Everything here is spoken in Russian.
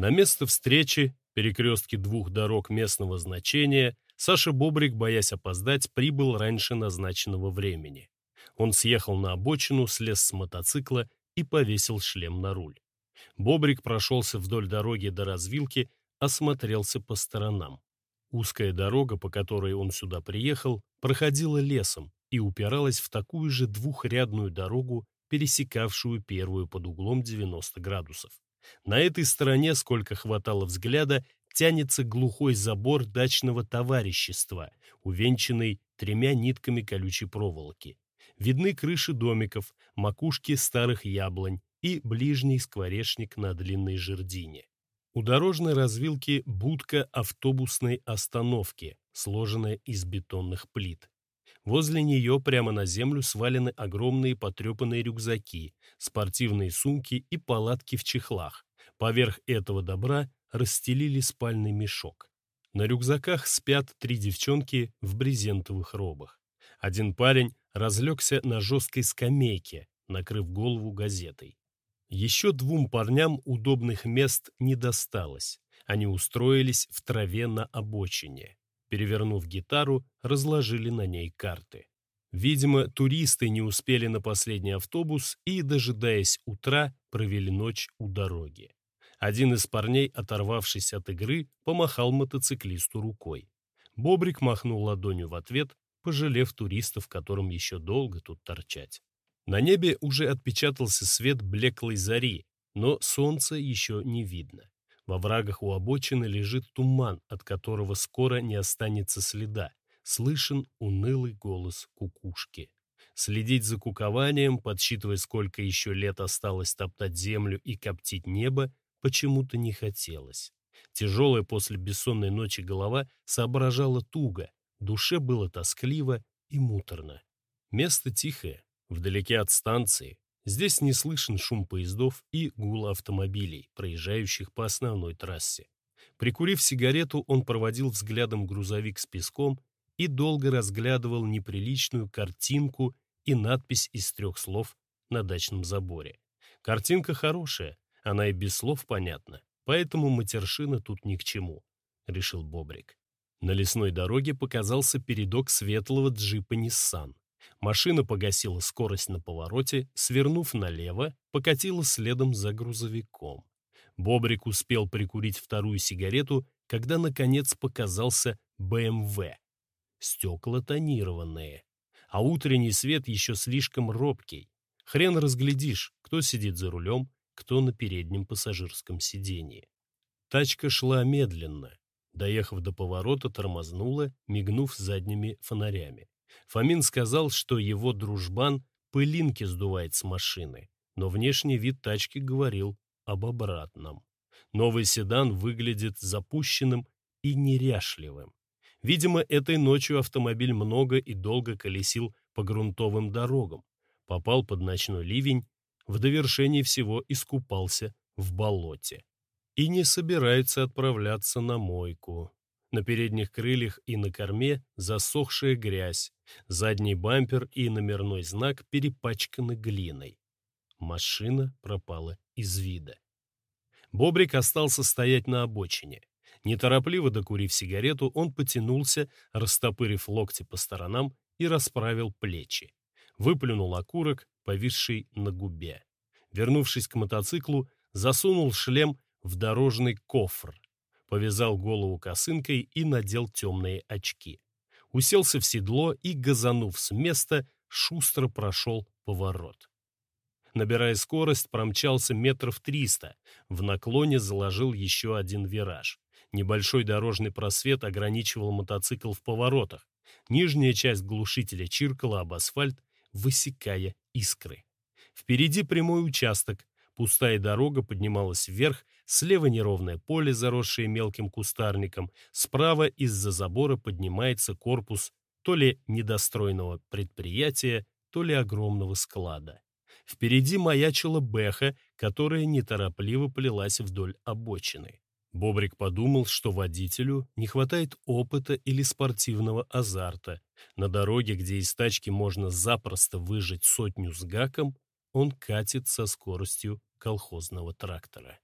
На место встречи, перекрестке двух дорог местного значения, Саша Бобрик, боясь опоздать, прибыл раньше назначенного времени. Он съехал на обочину, слез с мотоцикла и повесил шлем на руль. Бобрик прошелся вдоль дороги до развилки, осмотрелся по сторонам. Узкая дорога, по которой он сюда приехал, проходила лесом и упиралась в такую же двухрядную дорогу, пересекавшую первую под углом 90 градусов. На этой стороне, сколько хватало взгляда, тянется глухой забор дачного товарищества, увенчанный тремя нитками колючей проволоки. Видны крыши домиков, макушки старых яблонь и ближний скворечник на длинной жердине. У дорожной развилки будка автобусной остановки, сложенная из бетонных плит. Возле нее прямо на землю свалены огромные потрепанные рюкзаки, спортивные сумки и палатки в чехлах. Поверх этого добра расстелили спальный мешок. На рюкзаках спят три девчонки в брезентовых робах. Один парень разлегся на жесткой скамейке, накрыв голову газетой. Еще двум парням удобных мест не досталось. Они устроились в траве на обочине. Перевернув гитару, разложили на ней карты. Видимо, туристы не успели на последний автобус и, дожидаясь утра, провели ночь у дороги. Один из парней, оторвавшись от игры, помахал мотоциклисту рукой. Бобрик махнул ладонью в ответ, пожалев туристов, которым еще долго тут торчать. На небе уже отпечатался свет блеклой зари, но солнца еще не видно. Во врагах у обочины лежит туман, от которого скоро не останется следа. Слышен унылый голос кукушки. Следить за кукованием, подсчитывая, сколько еще лет осталось топтать землю и коптить небо, почему-то не хотелось. Тяжелая после бессонной ночи голова соображала туго, душе было тоскливо и муторно. Место тихое, Вдалеке от станции здесь не слышен шум поездов и гул автомобилей, проезжающих по основной трассе. Прикурив сигарету, он проводил взглядом грузовик с песком и долго разглядывал неприличную картинку и надпись из трех слов на дачном заборе. Картинка хорошая, она и без слов понятна, поэтому матершина тут ни к чему, — решил Бобрик. На лесной дороге показался передок светлого джипа Nissan. Машина погасила скорость на повороте, свернув налево, покатила следом за грузовиком. Бобрик успел прикурить вторую сигарету, когда, наконец, показался БМВ. Стекла тонированные. А утренний свет еще слишком робкий. Хрен разглядишь, кто сидит за рулем, кто на переднем пассажирском сидении. Тачка шла медленно. Доехав до поворота, тормознула, мигнув задними фонарями. Фомин сказал, что его дружбан пылинки сдувает с машины, но внешний вид тачки говорил об обратном. Новый седан выглядит запущенным и неряшливым. Видимо, этой ночью автомобиль много и долго колесил по грунтовым дорогам, попал под ночной ливень, в довершении всего искупался в болоте. И не собирается отправляться на мойку. На передних крыльях и на корме засохшая грязь, задний бампер и номерной знак перепачканы глиной. Машина пропала из вида. Бобрик остался стоять на обочине. Неторопливо докурив сигарету, он потянулся, растопырив локти по сторонам и расправил плечи. Выплюнул окурок, повисший на губе. Вернувшись к мотоциклу, засунул шлем в дорожный кофр, повязал голову косынкой и надел темные очки. Уселся в седло и, газанув с места, шустро прошел поворот. Набирая скорость, промчался метров триста, в наклоне заложил еще один вираж. Небольшой дорожный просвет ограничивал мотоцикл в поворотах. Нижняя часть глушителя чиркала об асфальт, высекая искры. Впереди прямой участок, Пустая дорога поднималась вверх, слева неровное поле, заросшее мелким кустарником, справа из-за забора поднимается корпус то ли недостроенного предприятия, то ли огромного склада. Впереди маячила Бэха, которая неторопливо плелась вдоль обочины. Бобрик подумал, что водителю не хватает опыта или спортивного азарта. На дороге, где из тачки можно запросто выжать сотню с гаком, он катит со скоростью колхозного трактора.